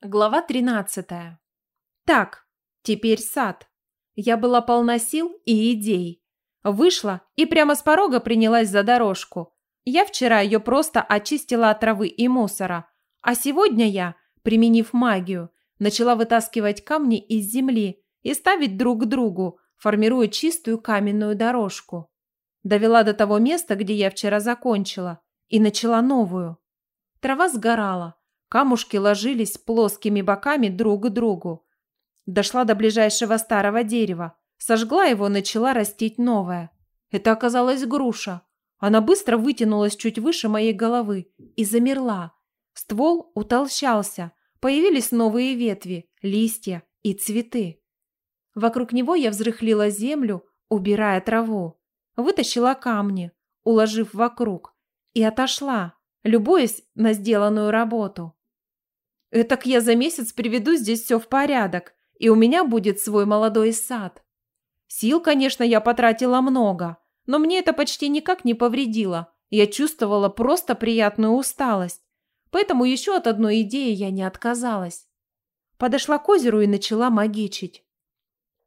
Глава 13. Так, теперь сад. Я была полна сил и идей. Вышла и прямо с порога принялась за дорожку. Я вчера ее просто очистила от травы и мусора, а сегодня я, применив магию, начала вытаскивать камни из земли и ставить друг к другу, формируя чистую каменную дорожку. Довела до того места, где я вчера закончила, и начала новую. Трава сгорала, Камушки ложились плоскими боками друг к другу. Дошла до ближайшего старого дерева, сожгла его и начала растить новое. Это оказалась груша. Она быстро вытянулась чуть выше моей головы и замерла. Ствол утолщался, появились новые ветви, листья и цветы. Вокруг него я взрыхлила землю, убирая траву. Вытащила камни, уложив вокруг, и отошла, любуясь на сделанную работу. Этак я за месяц приведу здесь все в порядок, и у меня будет свой молодой сад. Сил, конечно, я потратила много, но мне это почти никак не повредило. Я чувствовала просто приятную усталость, поэтому еще от одной идеи я не отказалась. Подошла к озеру и начала магичить.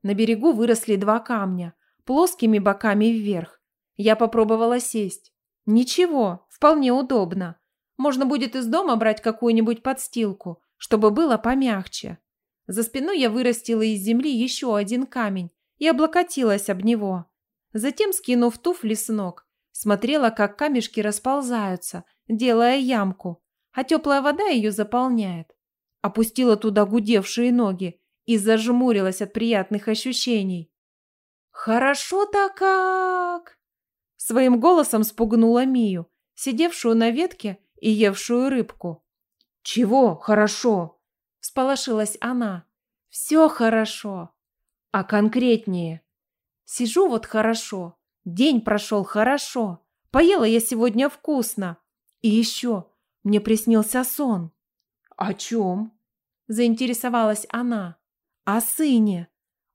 На берегу выросли два камня, плоскими боками вверх. Я попробовала сесть. Ничего, вполне удобно. Можно будет из дома брать какую-нибудь подстилку, чтобы было помягче. За спиной я вырастила из земли еще один камень и облокотилась об него. Затем, скинув туфли с ног, смотрела, как камешки расползаются, делая ямку, а теплая вода ее заполняет. Опустила туда гудевшие ноги и зажмурилась от приятных ощущений. «Хорошо-то как!» Своим голосом спугнула Мию, сидевшую на ветке и евшую рыбку. «Чего хорошо?» – всполошилась она. «Все хорошо. А конкретнее?» «Сижу вот хорошо. День прошел хорошо. Поела я сегодня вкусно. И еще мне приснился сон». «О чем?» – заинтересовалась она. «О сыне.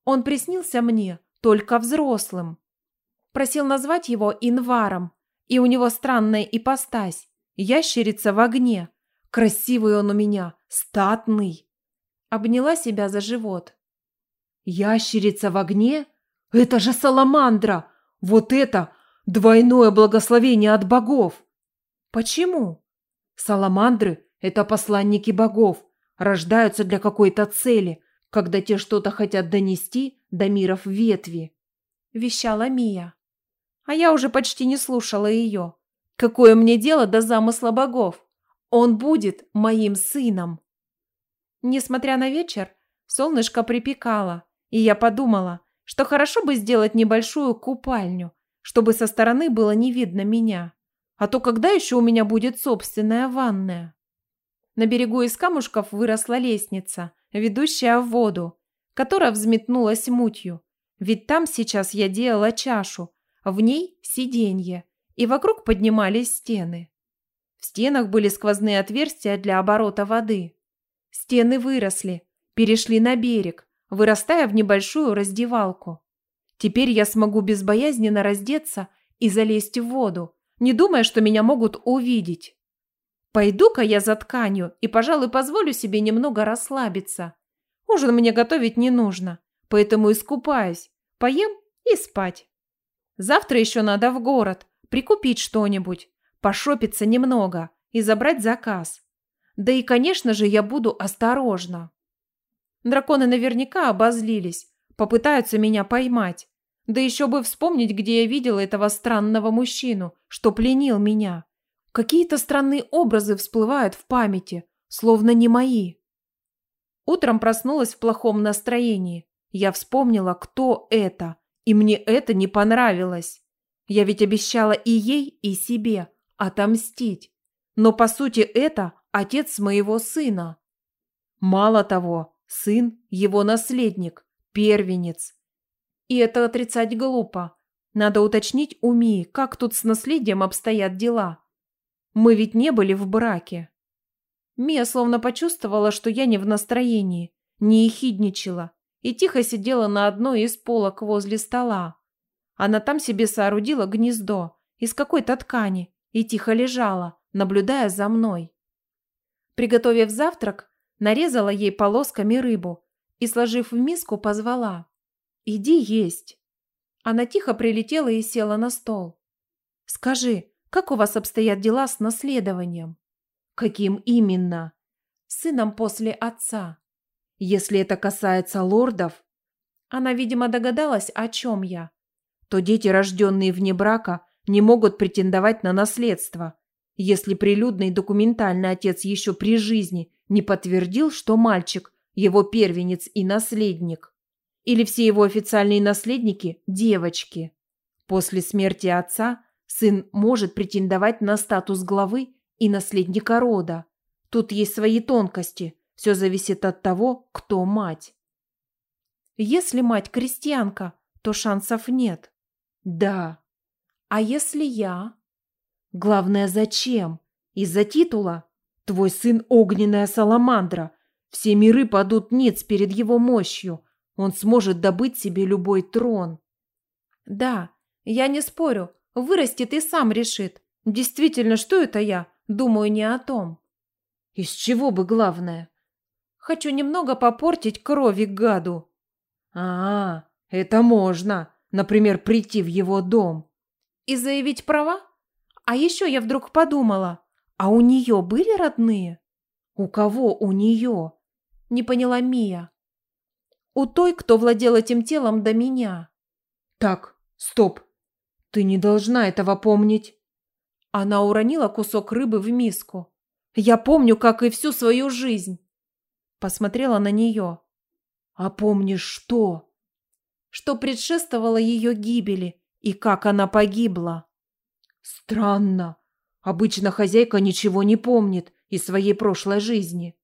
Он приснился мне только взрослым. Просил назвать его Инваром, и у него странная ипостась. Ящерица в огне. Красивый он у меня, статный. Обняла себя за живот. Ящерица в огне? Это же саламандра! Вот это двойное благословение от богов! Почему? Саламандры – это посланники богов, рождаются для какой-то цели, когда те что-то хотят донести до миров ветви. Вещала Мия. А я уже почти не слушала ее. Какое мне дело до замысла богов? Он будет моим сыном. Несмотря на вечер, солнышко припекало, и я подумала, что хорошо бы сделать небольшую купальню, чтобы со стороны было не видно меня. А то когда еще у меня будет собственная ванная? На берегу из камушков выросла лестница, ведущая в воду, которая взметнулась мутью. Ведь там сейчас я делала чашу, в ней сиденье, и вокруг поднимались стены. В стенах были сквозные отверстия для оборота воды. Стены выросли, перешли на берег, вырастая в небольшую раздевалку. Теперь я смогу безбоязненно раздеться и залезть в воду, не думая, что меня могут увидеть. Пойду-ка я за тканью и, пожалуй, позволю себе немного расслабиться. Ужин мне готовить не нужно, поэтому искупаюсь, поем и спать. Завтра еще надо в город, прикупить что-нибудь, пошопиться немного и забрать заказ. Да и, конечно же, я буду осторожна. Драконы наверняка обозлились, попытаются меня поймать. Да еще бы вспомнить, где я видела этого странного мужчину, что пленил меня. Какие-то странные образы всплывают в памяти, словно не мои. Утром проснулась в плохом настроении. Я вспомнила, кто это, и мне это не понравилось. Я ведь обещала и ей, и себе отомстить. Но по сути это отец моего сына. Мало того, сын – его наследник, первенец. И это отрицать глупо. Надо уточнить у Мии, как тут с наследием обстоят дела. Мы ведь не были в браке. Мия словно почувствовала, что я не в настроении, не ехидничала и тихо сидела на одной из полок возле стола. Она там себе соорудила гнездо из какой-то ткани и тихо лежала, наблюдая за мной. Приготовив завтрак, нарезала ей полосками рыбу и, сложив в миску, позвала. «Иди есть». Она тихо прилетела и села на стол. «Скажи, как у вас обстоят дела с наследованием?» «Каким именно?» «Сыном после отца». «Если это касается лордов...» Она, видимо, догадалась, о чем я. «То дети, рожденные вне брака, не могут претендовать на наследство, если прилюдный документальный отец еще при жизни не подтвердил, что мальчик – его первенец и наследник. Или все его официальные наследники – девочки. После смерти отца сын может претендовать на статус главы и наследника рода. Тут есть свои тонкости, все зависит от того, кто мать. Если мать крестьянка, то шансов нет. Да. А если я? Главное, зачем? Из-за титула? Твой сын огненная саламандра. Все миры падут ниц перед его мощью. Он сможет добыть себе любой трон. Да, я не спорю. Вырастет и сам решит. Действительно, что это я? Думаю не о том. Из чего бы главное? Хочу немного попортить крови гаду. А, -а это можно. Например, прийти в его дом. И заявить права? А еще я вдруг подумала, а у нее были родные? У кого у нее? Не поняла Мия. У той, кто владел этим телом до меня. Так, стоп. Ты не должна этого помнить. Она уронила кусок рыбы в миску. Я помню, как и всю свою жизнь. Посмотрела на нее. А помнишь что? Что предшествовало ее гибели и как она погибла. Странно. Обычно хозяйка ничего не помнит из своей прошлой жизни.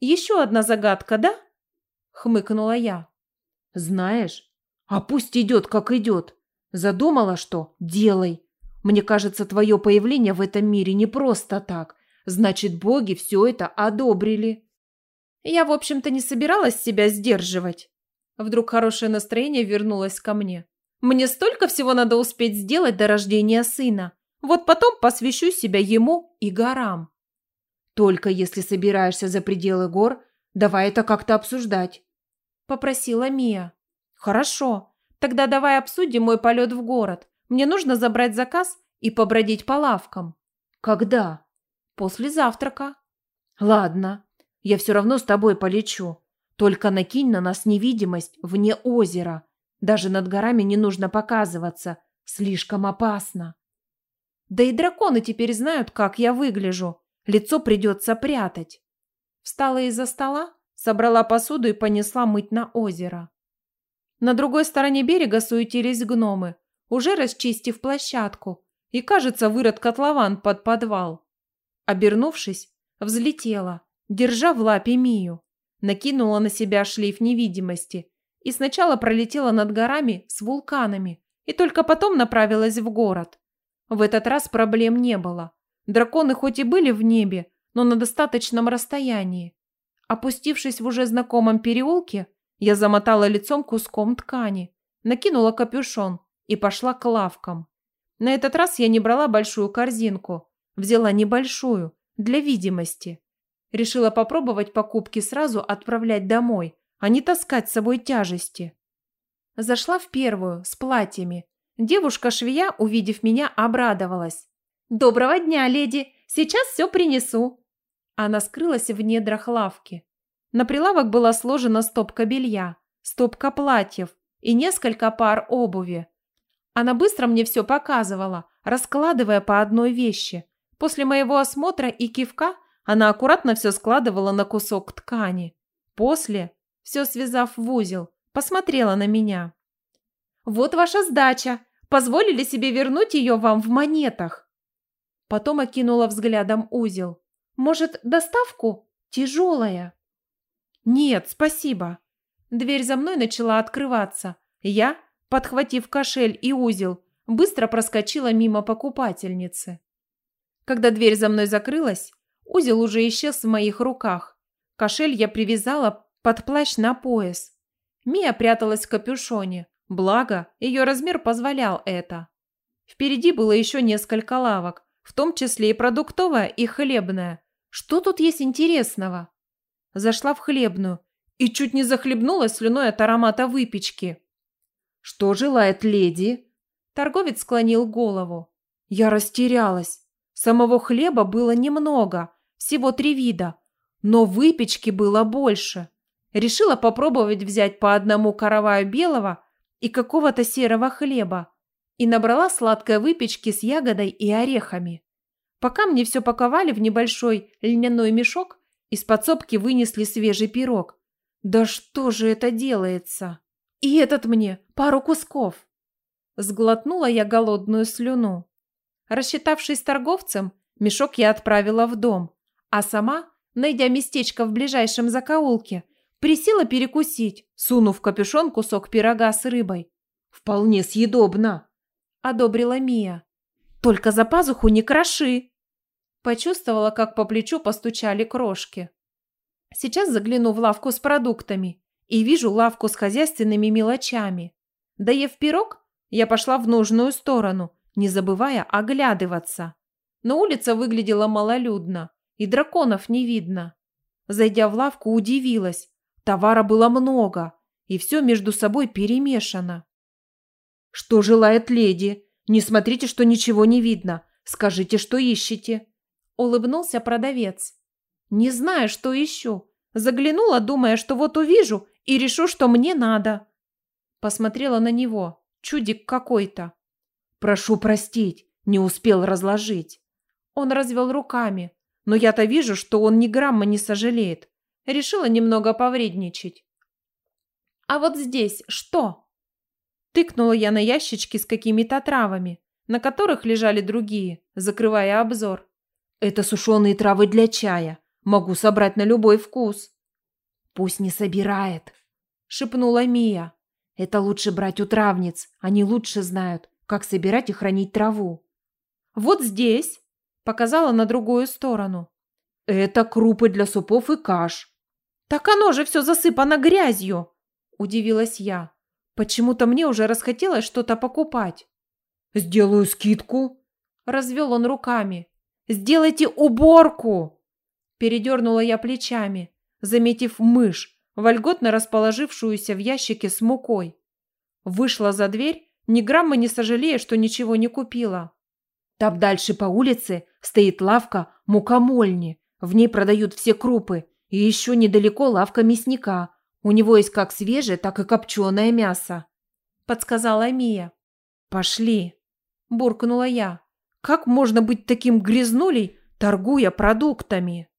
Еще одна загадка, да? Хмыкнула я. Знаешь, а пусть идет, как идет. Задумала что? Делай. Мне кажется, твое появление в этом мире не просто так. Значит, боги все это одобрили. Я, в общем-то, не собиралась себя сдерживать. Вдруг хорошее настроение вернулось ко мне. Мне столько всего надо успеть сделать до рождения сына. Вот потом посвящу себя ему и горам. Только если собираешься за пределы гор, давай это как-то обсуждать. Попросила Мия. Хорошо. Тогда давай обсудим мой полет в город. Мне нужно забрать заказ и побродить по лавкам. Когда? После завтрака. Ладно. Я все равно с тобой полечу. Только накинь на нас невидимость вне озера. Даже над горами не нужно показываться. Слишком опасно. Да и драконы теперь знают, как я выгляжу. Лицо придется прятать. Встала из-за стола, собрала посуду и понесла мыть на озеро. На другой стороне берега суетились гномы, уже расчистив площадку, и, кажется, вырод котлован под подвал. Обернувшись, взлетела, держа в лапе Мию, накинула на себя шлейф невидимости и сначала пролетела над горами с вулканами и только потом направилась в город. В этот раз проблем не было. Драконы хоть и были в небе, но на достаточном расстоянии. Опустившись в уже знакомом переулке, я замотала лицом куском ткани, накинула капюшон и пошла к лавкам. На этот раз я не брала большую корзинку, взяла небольшую, для видимости. Решила попробовать покупки сразу отправлять домой, а не таскать с собой тяжести. Зашла в первую, с платьями. Девушка-швея, увидев меня, обрадовалась. «Доброго дня, леди! Сейчас все принесу!» Она скрылась в недрах лавки. На прилавок была сложена стопка белья, стопка платьев и несколько пар обуви. Она быстро мне все показывала, раскладывая по одной вещи. После моего осмотра и кивка она аккуратно все складывала на кусок ткани. После все связав в узел, посмотрела на меня. «Вот ваша сдача. Позволили себе вернуть ее вам в монетах». Потом окинула взглядом узел. «Может, доставку? Тяжелая?» «Нет, спасибо». Дверь за мной начала открываться. Я, подхватив кошель и узел, быстро проскочила мимо покупательницы. Когда дверь за мной закрылась, узел уже исчез в моих руках. Кошель я привязала под плащ на пояс. Мия пряталась в капюшоне, благо ее размер позволял это. Впереди было еще несколько лавок, в том числе и продуктовая и хлебная. Что тут есть интересного? зашла в хлебную и чуть не захлебнулась слюной от аромата выпечки. «Что желает леди?» Торговец склонил голову. Я растерялась. Самого хлеба было немного, всего три вида, но выпечки было больше. Решила попробовать взять по одному караваю белого и какого-то серого хлеба и набрала сладкой выпечки с ягодой и орехами. Пока мне все паковали в небольшой льняной мешок, из подсобки вынесли свежий пирог. Да что же это делается? И этот мне пару кусков. Сглотнула я голодную слюну. Рассчитавшись торговцем, мешок я отправила в дом, а сама, найдя местечко в ближайшем закоулке, присела перекусить, сунув в капюшон кусок пирога с рыбой. «Вполне съедобно», – одобрила Мия. «Только за пазуху не кроши!» Почувствовала, как по плечу постучали крошки. Сейчас загляну в лавку с продуктами и вижу лавку с хозяйственными мелочами. Доев пирог, я пошла в нужную сторону, не забывая оглядываться. Но улица выглядела малолюдно, и драконов не видно. Зайдя в лавку, удивилась. Товара было много, и все между собой перемешано. «Что желает леди? Не смотрите, что ничего не видно. Скажите, что ищете». Улыбнулся продавец. «Не знаю, что ищу. Заглянула, думая, что вот увижу и решу, что мне надо». Посмотрела на него. Чудик какой-то. «Прошу простить, не успел разложить». Он развел руками. Но я-то вижу, что он ни грамма не сожалеет. Решила немного повредничать. «А вот здесь что?» Тыкнула я на ящички с какими-то травами, на которых лежали другие, закрывая обзор. «Это сушеные травы для чая. Могу собрать на любой вкус». «Пусть не собирает», — шепнула Мия. «Это лучше брать у травниц. Они лучше знают, как собирать и хранить траву». «Вот здесь», — показала на другую сторону. «Это крупы для супов и каш». «Так оно же все засыпано грязью», — удивилась я. Почему-то мне уже расхотелось что-то покупать. «Сделаю скидку», – развел он руками. «Сделайте уборку!» Передернула я плечами, заметив мышь, вольготно расположившуюся в ящике с мукой. Вышла за дверь, ни грамма не сожалея, что ничего не купила. Там дальше по улице стоит лавка мукомольни. В ней продают все крупы. И еще недалеко лавка мясника. У него есть как свежее, так и копченое мясо», – подсказала Мия. «Пошли», – буркнула я. «Как можно быть таким грязнулей, торгуя продуктами?»